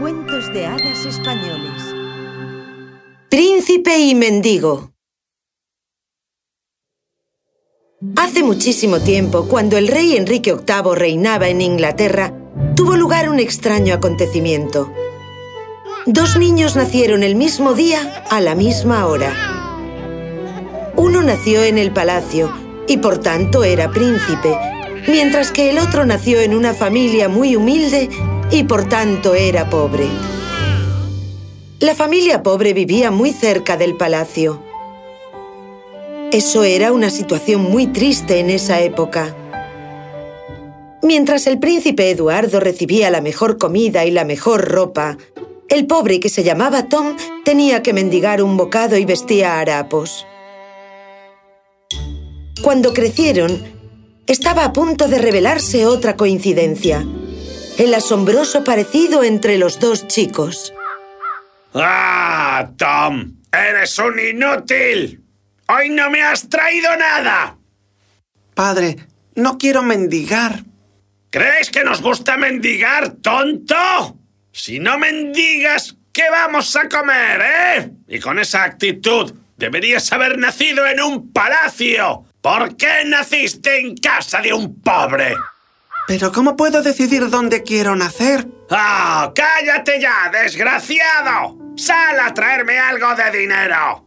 Cuentos de hadas españoles. Príncipe y mendigo. Hace muchísimo tiempo, cuando el rey Enrique VIII reinaba en Inglaterra, tuvo lugar un extraño acontecimiento. Dos niños nacieron el mismo día, a la misma hora. Uno nació en el palacio y por tanto era príncipe, mientras que el otro nació en una familia muy humilde y por tanto era pobre. La familia pobre vivía muy cerca del palacio. Eso era una situación muy triste en esa época. Mientras el príncipe Eduardo recibía la mejor comida y la mejor ropa, el pobre que se llamaba Tom tenía que mendigar un bocado y vestía harapos. Cuando crecieron, estaba a punto de revelarse otra coincidencia el asombroso parecido entre los dos chicos. ¡Ah, Tom! ¡Eres un inútil! ¡Hoy no me has traído nada! Padre, no quiero mendigar. ¿Crees que nos gusta mendigar, tonto? Si no mendigas, ¿qué vamos a comer, eh? Y con esa actitud, deberías haber nacido en un palacio. ¿Por qué naciste en casa de un pobre? Pero ¿cómo puedo decidir dónde quiero nacer? ¡Ah! ¡Cállate ya, desgraciado! ¡Sal a traerme algo de dinero!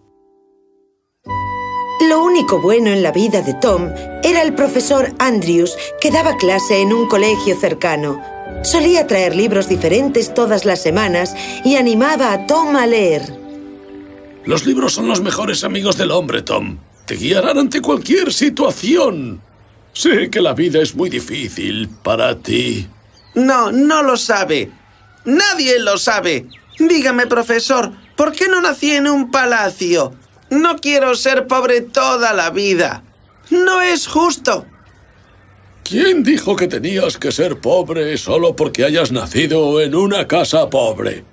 Lo único bueno en la vida de Tom era el profesor Andrews, que daba clase en un colegio cercano. Solía traer libros diferentes todas las semanas y animaba a Tom a leer. Los libros son los mejores amigos del hombre, Tom. Te guiarán ante cualquier situación. Sé que la vida es muy difícil para ti. No, no lo sabe. Nadie lo sabe. Dígame, profesor, ¿por qué no nací en un palacio? No quiero ser pobre toda la vida. No es justo. ¿Quién dijo que tenías que ser pobre solo porque hayas nacido en una casa pobre?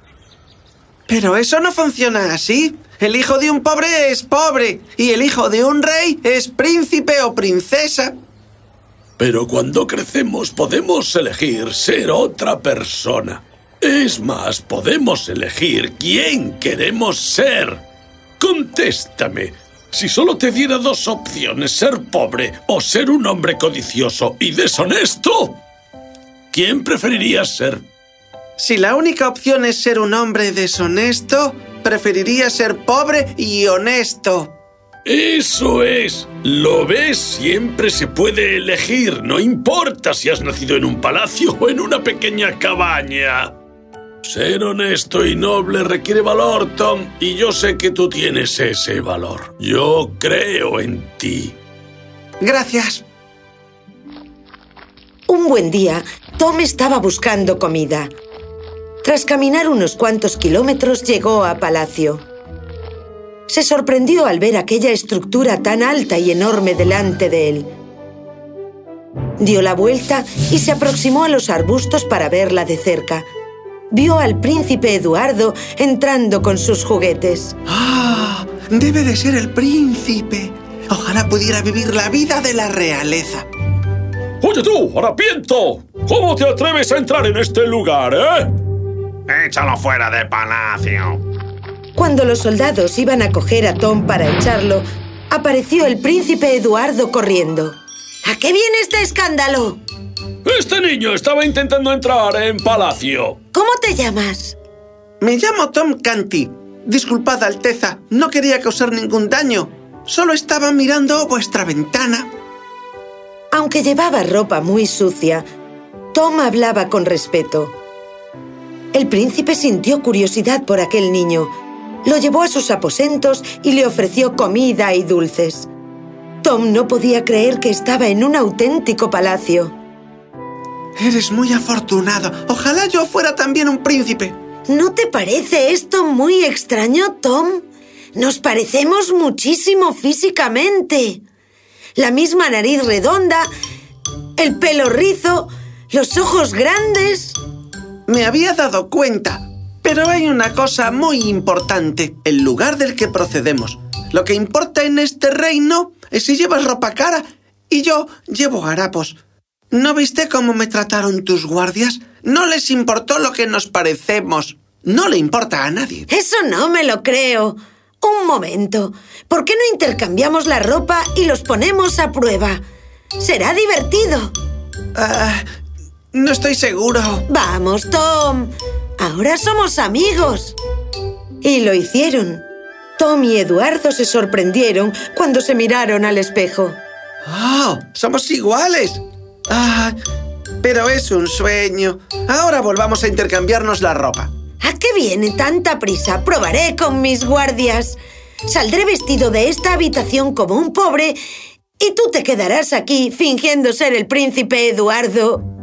Pero eso no funciona así. El hijo de un pobre es pobre y el hijo de un rey es príncipe o princesa. Pero cuando crecemos podemos elegir ser otra persona. Es más, podemos elegir quién queremos ser. Contéstame. Si solo te diera dos opciones, ser pobre o ser un hombre codicioso y deshonesto, ¿quién preferirías ser? Si la única opción es ser un hombre deshonesto, preferiría ser pobre y honesto. Eso es. Lo ves, siempre se puede elegir. No importa si has nacido en un palacio o en una pequeña cabaña. Ser honesto y noble requiere valor, Tom, y yo sé que tú tienes ese valor. Yo creo en ti. Gracias. Un buen día, Tom estaba buscando comida. Tras caminar unos cuantos kilómetros, llegó a Palacio se sorprendió al ver aquella estructura tan alta y enorme delante de él. Dio la vuelta y se aproximó a los arbustos para verla de cerca. Vio al príncipe Eduardo entrando con sus juguetes. ¡Ah! Debe de ser el príncipe. Ojalá pudiera vivir la vida de la realeza. Oye tú, harapiento. ¿Cómo te atreves a entrar en este lugar, eh? Échalo fuera de palacio. Cuando los soldados iban a coger a Tom para echarlo, apareció el príncipe Eduardo corriendo. ¿A qué viene este escándalo? Este niño estaba intentando entrar en palacio. ¿Cómo te llamas? Me llamo Tom Canty. Disculpad, Alteza, no quería causar ningún daño. Solo estaba mirando vuestra ventana. Aunque llevaba ropa muy sucia, Tom hablaba con respeto. El príncipe sintió curiosidad por aquel niño lo llevó a sus aposentos y le ofreció comida y dulces. Tom no podía creer que estaba en un auténtico palacio. Eres muy afortunado. Ojalá yo fuera también un príncipe. ¿No te parece esto muy extraño, Tom? Nos parecemos muchísimo físicamente. La misma nariz redonda, el pelo rizo, los ojos grandes. Me había dado cuenta. Pero hay una cosa muy importante, el lugar del que procedemos. Lo que importa en este reino es si llevas ropa cara y yo llevo harapos. ¿No viste cómo me trataron tus guardias? No les importó lo que nos parecemos. No le importa a nadie. Eso no me lo creo. Un momento. ¿Por qué no intercambiamos la ropa y los ponemos a prueba? Será divertido. Ah, no estoy seguro. Vamos, Tom. Ahora somos amigos. Y lo hicieron. Tom y Eduardo se sorprendieron cuando se miraron al espejo. ¡Oh! ¡Somos iguales! ¡Ah! Pero es un sueño. Ahora volvamos a intercambiarnos la ropa. ¿A qué viene tanta prisa? Probaré con mis guardias. Saldré vestido de esta habitación como un pobre y tú te quedarás aquí fingiendo ser el príncipe Eduardo.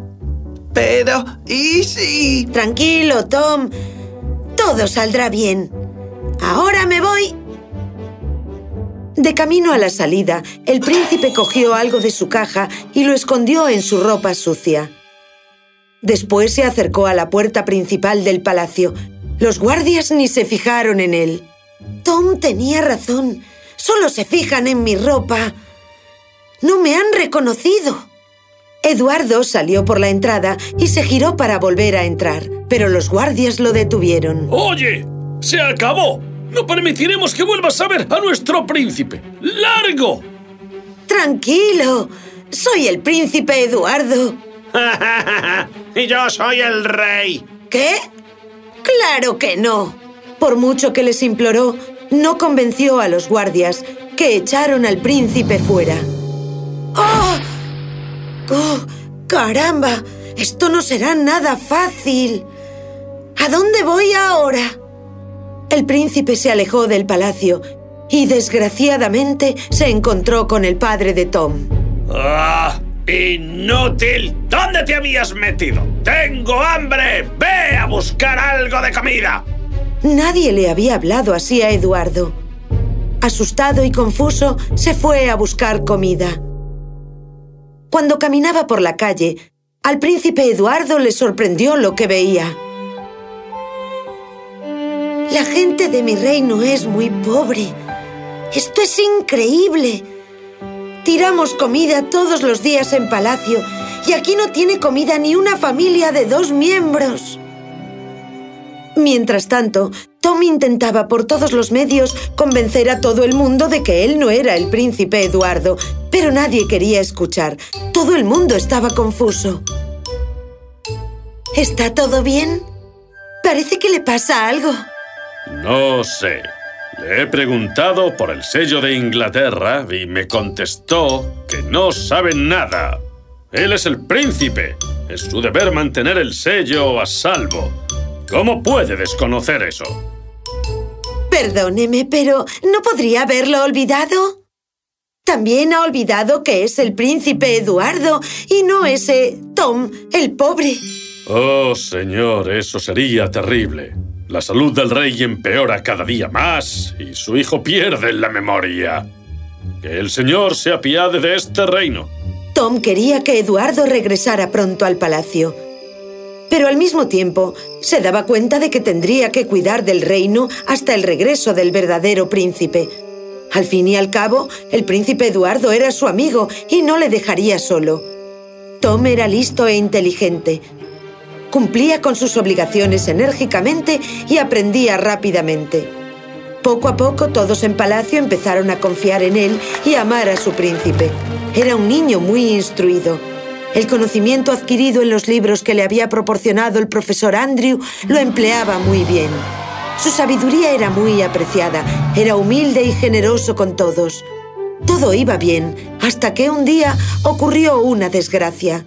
Pero, ¿y si...? Tranquilo, Tom. Todo saldrá bien. Ahora me voy. De camino a la salida, el príncipe cogió algo de su caja y lo escondió en su ropa sucia. Después se acercó a la puerta principal del palacio. Los guardias ni se fijaron en él. Tom tenía razón. Solo se fijan en mi ropa. No me han reconocido. Eduardo salió por la entrada y se giró para volver a entrar, pero los guardias lo detuvieron. ¡Oye! ¡Se acabó! No permitiremos que vuelvas a ver a nuestro príncipe. ¡Largo! Tranquilo. Soy el príncipe Eduardo. y yo soy el rey. ¿Qué? Claro que no. Por mucho que les imploró, no convenció a los guardias, que echaron al príncipe fuera. ¡Oh! ¡Oh! ¡Caramba! Esto no será nada fácil. ¿A dónde voy ahora? El príncipe se alejó del palacio y desgraciadamente se encontró con el padre de Tom. ¡Ah! ¡Inútil! ¿Dónde te habías metido? ¡Tengo hambre! ¡Ve a buscar algo de comida! Nadie le había hablado así a Eduardo. Asustado y confuso, se fue a buscar comida. Cuando caminaba por la calle, al príncipe Eduardo le sorprendió lo que veía. La gente de mi reino es muy pobre. Esto es increíble. Tiramos comida todos los días en palacio y aquí no tiene comida ni una familia de dos miembros. Mientras tanto, Tom intentaba por todos los medios convencer a todo el mundo de que él no era el príncipe Eduardo, pero nadie quería escuchar. Todo el mundo estaba confuso. ¿Está todo bien? Parece que le pasa algo. No sé. Le he preguntado por el sello de Inglaterra y me contestó que no sabe nada. Él es el príncipe. Es su deber mantener el sello a salvo. ¿Cómo puede desconocer eso? Perdóneme, pero ¿no podría haberlo olvidado? También ha olvidado que es el príncipe Eduardo y no ese Tom, el pobre. Oh, señor, eso sería terrible. La salud del rey empeora cada día más y su hijo pierde la memoria. Que el señor se apiade de este reino. Tom quería que Eduardo regresara pronto al palacio. Pero al mismo tiempo se daba cuenta de que tendría que cuidar del reino hasta el regreso del verdadero príncipe. Al fin y al cabo, el príncipe Eduardo era su amigo y no le dejaría solo. Tom era listo e inteligente, Cumplía con sus obligaciones enérgicamente y aprendía rápidamente. Poco a poco todos en palacio empezaron a confiar en él y amar a su príncipe. Era un niño muy instruido. El conocimiento adquirido en los libros que le había proporcionado el profesor Andrew lo empleaba muy bien. Su sabiduría era muy apreciada, era humilde y generoso con todos. Todo iba bien, hasta que un día ocurrió una desgracia.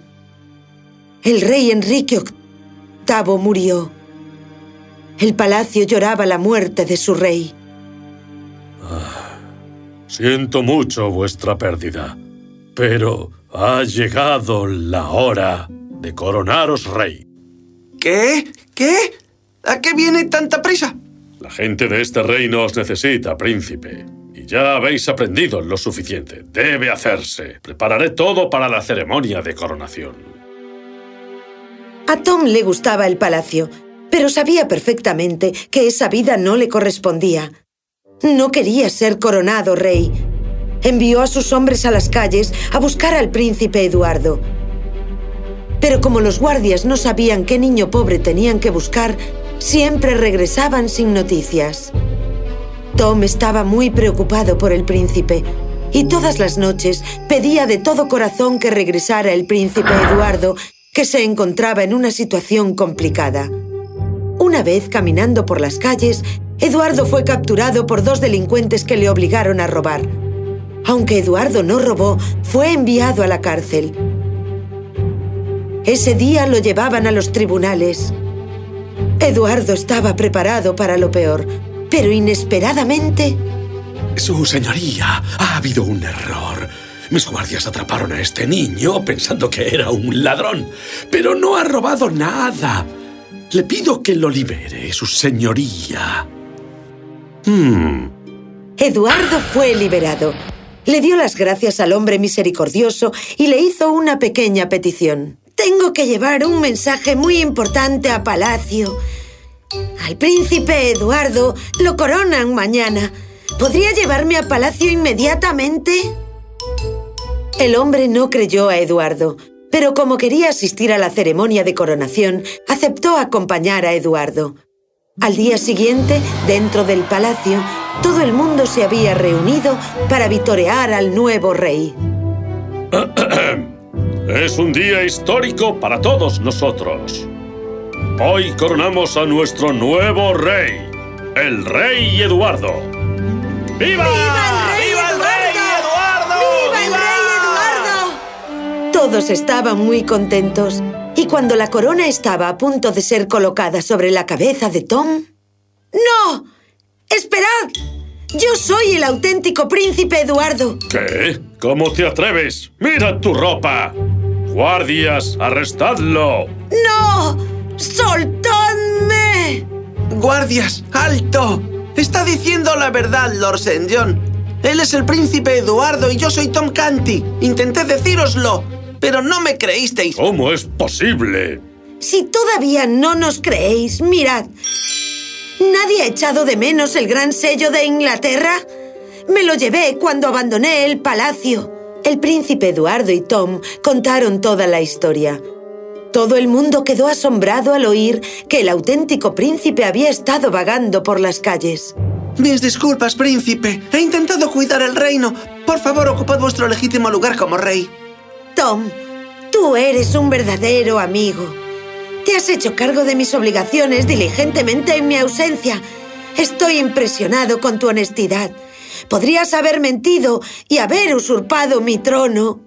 El rey Enrique VIII murió. El palacio lloraba la muerte de su rey. siento mucho vuestra pérdida, pero ha llegado la hora de coronaros rey. ¿Qué? ¿Qué? ¿A qué viene tanta prisa? La gente de este reino os necesita, príncipe. Y ya habéis aprendido lo suficiente. Debe hacerse. Prepararé todo para la ceremonia de coronación. A Tom le gustaba el palacio, pero sabía perfectamente que esa vida no le correspondía. No quería ser coronado rey. Envió a sus hombres a las calles a buscar al príncipe Eduardo. Pero como los guardias no sabían qué niño pobre tenían que buscar, siempre regresaban sin noticias. Tom estaba muy preocupado por el príncipe y todas las noches pedía de todo corazón que regresara el príncipe Eduardo, que se encontraba en una situación complicada. Una vez caminando por las calles, Eduardo fue capturado por dos delincuentes que le obligaron a robar. Aunque Eduardo no robó, fue enviado a la cárcel. Ese día lo llevaban a los tribunales. Eduardo estaba preparado para lo peor, pero inesperadamente... Su señoría, ha habido un error. Mis guardias atraparon a este niño pensando que era un ladrón, pero no ha robado nada. Le pido que lo libere, su señoría. Hmm. Eduardo fue liberado. Le dio las gracias al hombre misericordioso y le hizo una pequeña petición. Tengo que llevar un mensaje muy importante a Palacio. Al príncipe Eduardo lo coronan mañana. ¿Podría llevarme a Palacio inmediatamente? El hombre no creyó a Eduardo, pero como quería asistir a la ceremonia de coronación, aceptó acompañar a Eduardo. Al día siguiente, dentro del palacio, todo el mundo se había reunido para vitorear al nuevo rey. Es un día histórico para todos nosotros. Hoy coronamos a nuestro nuevo rey, el rey Eduardo. ¡Viva! ¡Viva el rey, Eduardo! ¡Viva el rey Eduardo! Todos estaban muy contentos. Y cuando la corona estaba a punto de ser colocada sobre la cabeza de Tom... ¡No! ¡Esperad! Yo soy el auténtico príncipe Eduardo. ¿Qué? ¿Cómo te atreves? ¡Mira tu ropa! ¡Guardias, arrestadlo! ¡No! ¡Soltadme! ¡Guardias, alto! Está diciendo la verdad, Lord St. John. Él es el príncipe Eduardo y yo soy Tom Canty. Intenté decíroslo, pero no me creísteis. ¿Cómo es posible? Si todavía no nos creéis, mirad. ¿Nadie ha echado de menos el gran sello de Inglaterra? Me lo llevé cuando abandoné el palacio. El príncipe Eduardo y Tom contaron toda la historia. Todo el mundo quedó asombrado al oír que el auténtico príncipe había estado vagando por las calles. Mis disculpas, príncipe. He intentado cuidar el reino. Por favor, ocupad vuestro legítimo lugar como rey. Tom, tú eres un verdadero amigo. Te has hecho cargo de mis obligaciones diligentemente en mi ausencia. Estoy impresionado con tu honestidad. Podrías haber mentido y haber usurpado mi trono.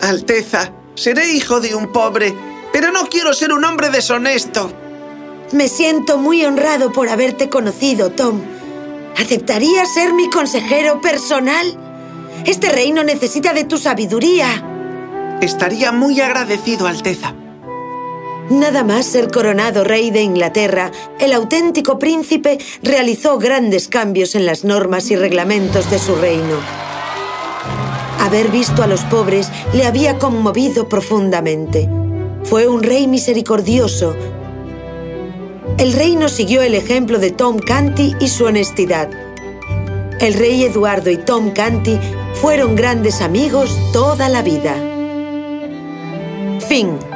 Alteza, seré hijo de un pobre, pero no quiero ser un hombre deshonesto. Me siento muy honrado por haberte conocido, Tom. ¿Aceptarías ser mi consejero personal? Este reino necesita de tu sabiduría. Estaría muy agradecido, Alteza. Nada más ser coronado rey de Inglaterra, el auténtico príncipe realizó grandes cambios en las normas y reglamentos de su reino. Haber visto a los pobres le había conmovido profundamente. Fue un rey misericordioso. El reino siguió el ejemplo de Tom Canty y su honestidad. El rey Eduardo y Tom Canty fueron grandes amigos toda la vida. Fin